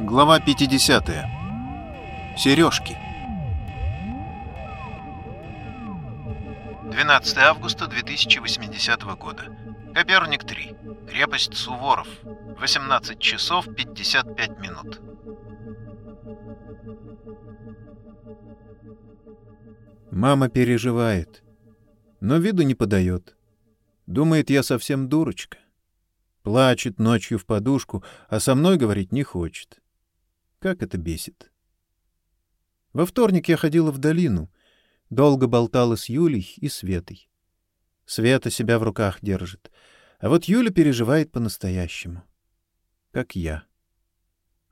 Глава 50. Сережки. 12 августа 2080 года. Коперник 3. Крепость Суворов. 18 часов 55 минут. Мама переживает, но виду не подает. Думает, я совсем дурочка. Плачет ночью в подушку, а со мной говорить не хочет. Как это бесит. Во вторник я ходила в долину. Долго болтала с Юлей и Светой. Света себя в руках держит. А вот Юля переживает по-настоящему. Как я.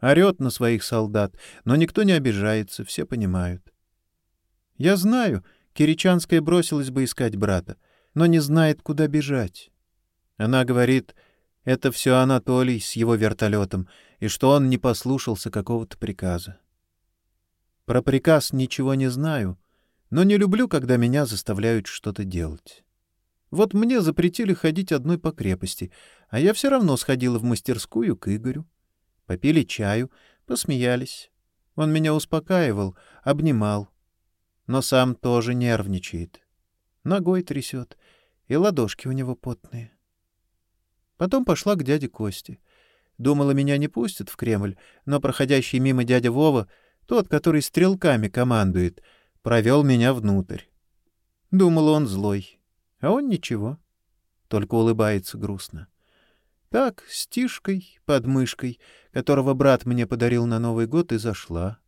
Орет на своих солдат, но никто не обижается, все понимают. Я знаю, Киричанская бросилась бы искать брата, но не знает, куда бежать. Она говорит, это все Анатолий с его вертолетом, и что он не послушался какого-то приказа. Про приказ ничего не знаю, но не люблю, когда меня заставляют что-то делать. Вот мне запретили ходить одной по крепости, а я все равно сходила в мастерскую к Игорю. Попили чаю, посмеялись. Он меня успокаивал, обнимал. Но сам тоже нервничает. Ногой трясет, и ладошки у него потные. Потом пошла к дяде Косте. Думала, меня не пустят в Кремль, но проходящий мимо дядя Вова, тот, который стрелками командует, провел меня внутрь. Думала, он злой, а он ничего, только улыбается грустно. Так, с Тишкой под мышкой, которого брат мне подарил на Новый год, и зашла.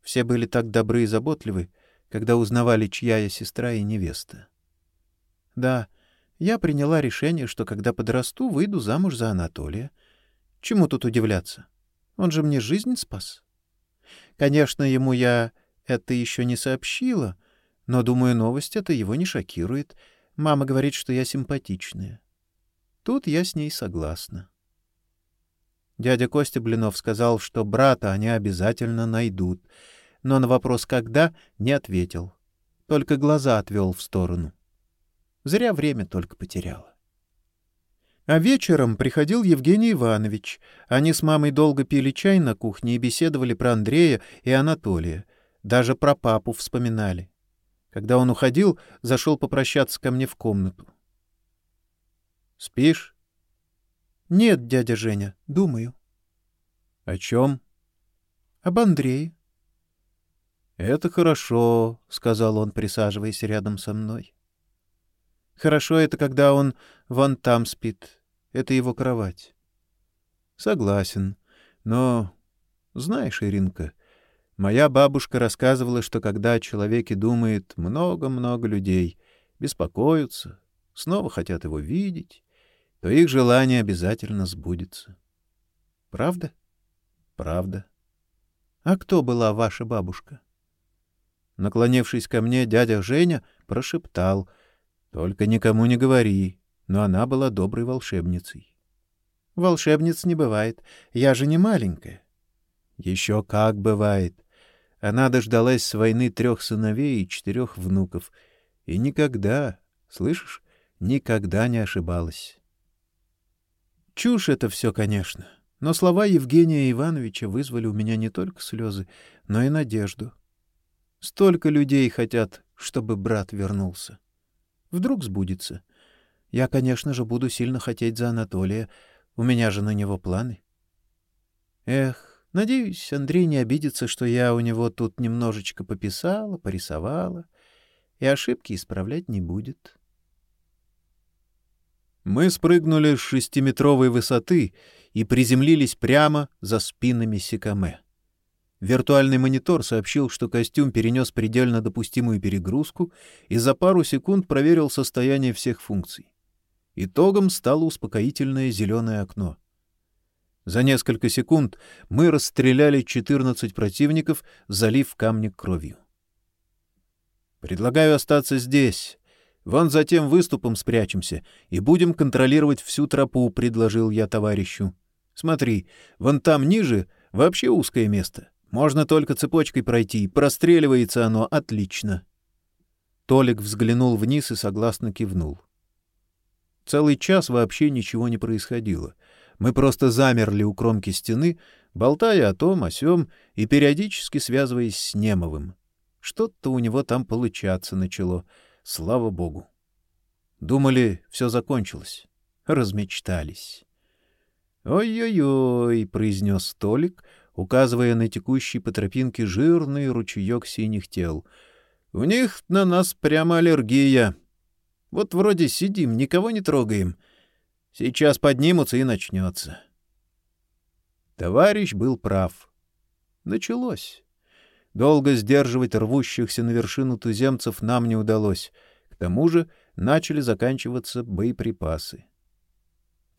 Все были так добры и заботливы, когда узнавали, чья я сестра и невеста. Да, — я приняла решение, что когда подрасту, выйду замуж за Анатолия. Чему тут удивляться? Он же мне жизнь спас. Конечно, ему я это еще не сообщила, но, думаю, новость эта его не шокирует. Мама говорит, что я симпатичная. Тут я с ней согласна. Дядя Костя Блинов сказал, что брата они обязательно найдут, но на вопрос «когда» не ответил, только глаза отвел в сторону. Зря время только потеряла. А вечером приходил Евгений Иванович. Они с мамой долго пили чай на кухне и беседовали про Андрея и Анатолия. Даже про папу вспоминали. Когда он уходил, зашел попрощаться ко мне в комнату. «Спишь?» «Нет, дядя Женя, думаю». «О чем?» «Об Андрее». «Это хорошо», — сказал он, присаживаясь рядом со мной. Хорошо это, когда он вон там спит. Это его кровать. Согласен. Но, знаешь, Иринка, моя бабушка рассказывала, что когда о человеке думает много-много людей, беспокоятся, снова хотят его видеть, то их желание обязательно сбудется. Правда? Правда. А кто была ваша бабушка? Наклонившись ко мне, дядя Женя прошептал — только никому не говори, но она была доброй волшебницей. Волшебниц не бывает, я же не маленькая. Еще как бывает. Она дождалась с войны трех сыновей и четырех внуков. И никогда, слышишь, никогда не ошибалась. Чушь это все, конечно, но слова Евгения Ивановича вызвали у меня не только слезы, но и надежду. Столько людей хотят, чтобы брат вернулся. Вдруг сбудется. Я, конечно же, буду сильно хотеть за Анатолия. У меня же на него планы. Эх, надеюсь, Андрей не обидится, что я у него тут немножечко пописала, порисовала, и ошибки исправлять не будет. Мы спрыгнули с шестиметровой высоты и приземлились прямо за спинами Сикаме. Виртуальный монитор сообщил, что костюм перенес предельно допустимую перегрузку и за пару секунд проверил состояние всех функций. Итогом стало успокоительное зеленое окно. За несколько секунд мы расстреляли 14 противников, залив камни кровью. «Предлагаю остаться здесь. Вон за тем выступом спрячемся и будем контролировать всю тропу», — предложил я товарищу. «Смотри, вон там ниже вообще узкое место. Можно только цепочкой пройти, простреливается оно отлично. Толик взглянул вниз и согласно кивнул. Целый час вообще ничего не происходило. Мы просто замерли у кромки стены, болтая о том, о сём и периодически связываясь с Немовым. Что-то у него там получаться начало, слава богу. Думали, все закончилось. Размечтались. «Ой-ой-ой», — произнес Толик, указывая на текущий по тропинке жирный ручеек синих тел. «У них на нас прямо аллергия. Вот вроде сидим, никого не трогаем. Сейчас поднимутся и начнется». Товарищ был прав. Началось. Долго сдерживать рвущихся на вершину туземцев нам не удалось. К тому же начали заканчиваться боеприпасы.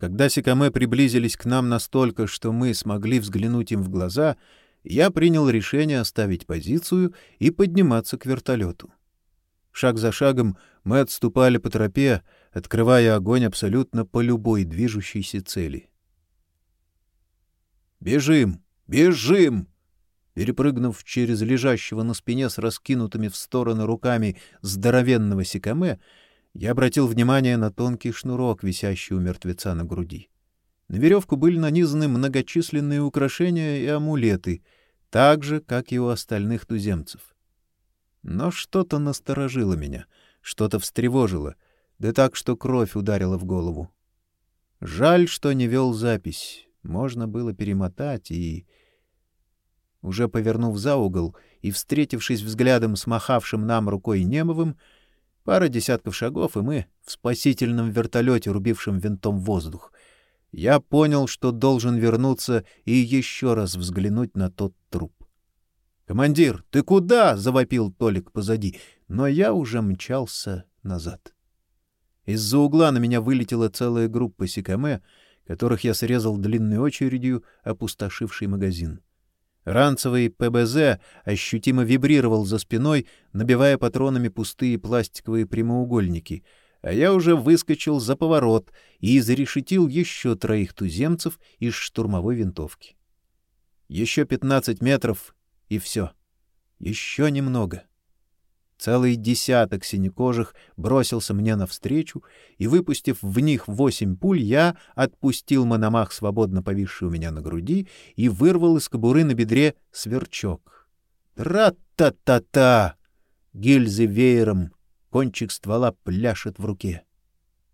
Когда Сикаме приблизились к нам настолько, что мы смогли взглянуть им в глаза, я принял решение оставить позицию и подниматься к вертолету. Шаг за шагом мы отступали по тропе, открывая огонь абсолютно по любой движущейся цели. «Бежим! Бежим!» Перепрыгнув через лежащего на спине с раскинутыми в стороны руками здоровенного Сикаме, я обратил внимание на тонкий шнурок, висящий у мертвеца на груди. На веревку были нанизаны многочисленные украшения и амулеты, так же, как и у остальных туземцев. Но что-то насторожило меня, что-то встревожило, да так, что кровь ударила в голову. Жаль, что не вел запись. Можно было перемотать и... Уже повернув за угол и встретившись взглядом с махавшим нам рукой Немовым, Пара десятков шагов, и мы в спасительном вертолете, рубившем винтом воздух. Я понял, что должен вернуться и еще раз взглянуть на тот труп. «Командир, ты куда?» — завопил Толик позади, но я уже мчался назад. Из-за угла на меня вылетела целая группа сикаме, которых я срезал длинной очередью, опустошивший магазин. Ранцевый ПБЗ ощутимо вибрировал за спиной, набивая патронами пустые пластиковые прямоугольники, а я уже выскочил за поворот и изрешетил еще троих туземцев из штурмовой винтовки. Еще пятнадцать метров — и все. Еще немного. — Целый десяток синекожих бросился мне навстречу, и, выпустив в них восемь пуль, я отпустил мономах, свободно повисший у меня на груди, и вырвал из кобуры на бедре сверчок. Тра-та-та-та! Гильзы веером, кончик ствола пляшет в руке.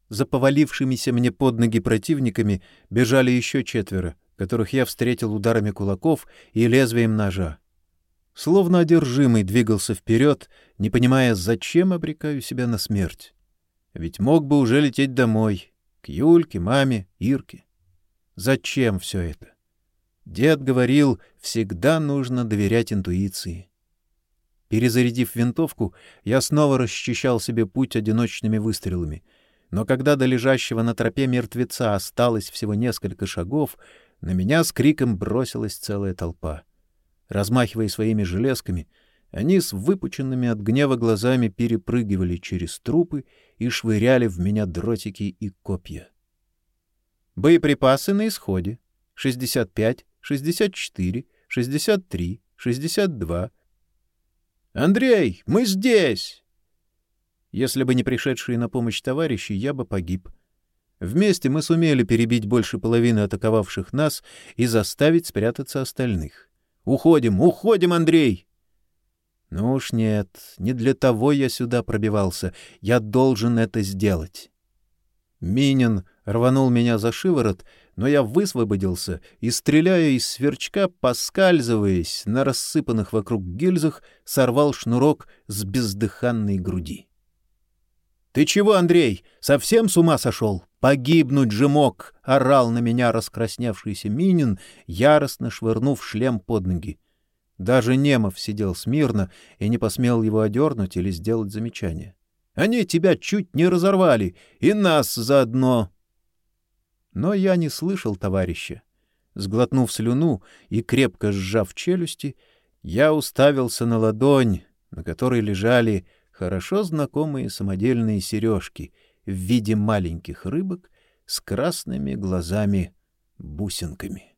За повалившимися мне под ноги противниками бежали еще четверо, которых я встретил ударами кулаков и лезвием ножа словно одержимый двигался вперед, не понимая, зачем обрекаю себя на смерть. Ведь мог бы уже лететь домой, к Юльке, маме, Ирке. Зачем все это? Дед говорил, всегда нужно доверять интуиции. Перезарядив винтовку, я снова расчищал себе путь одиночными выстрелами. Но когда до лежащего на тропе мертвеца осталось всего несколько шагов, на меня с криком бросилась целая толпа. Размахивая своими железками, они с выпученными от гнева глазами перепрыгивали через трупы и швыряли в меня дротики и копья. Боеприпасы на исходе. 65, 64, 63, 62. «Андрей, мы здесь!» Если бы не пришедшие на помощь товарищи, я бы погиб. Вместе мы сумели перебить больше половины атаковавших нас и заставить спрятаться остальных. Уходим, уходим, Андрей! Ну уж нет, не для того я сюда пробивался. Я должен это сделать. Минин рванул меня за шиворот, но я высвободился и, стреляя из сверчка, поскальзываясь на рассыпанных вокруг гильзах, сорвал шнурок с бездыханной груди. — Ты чего, Андрей, совсем с ума сошел? Погибнуть же мог! — орал на меня раскрасневшийся Минин, яростно швырнув шлем под ноги. Даже Немов сидел смирно и не посмел его одернуть или сделать замечание. Они тебя чуть не разорвали, и нас заодно. Но я не слышал товарища. Сглотнув слюну и крепко сжав челюсти, я уставился на ладонь, на которой лежали хорошо знакомые самодельные сережки в виде маленьких рыбок с красными глазами-бусинками.